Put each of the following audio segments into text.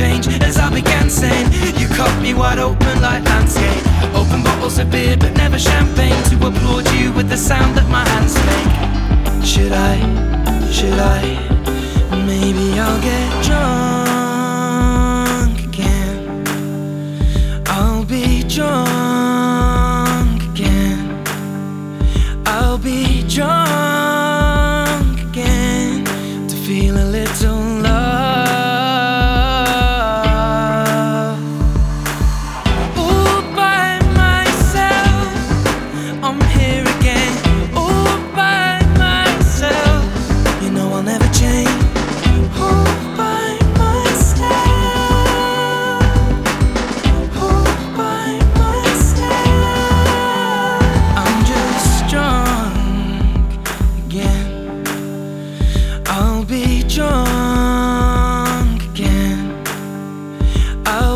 change as I began saying. You cut me wide open like landscape. Open bottles of beer, but never champagne to applaud you with the sound that my hands make. Should I? Should I? Maybe I'll get drunk again. I'll be drunk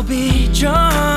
be drawn.